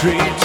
street.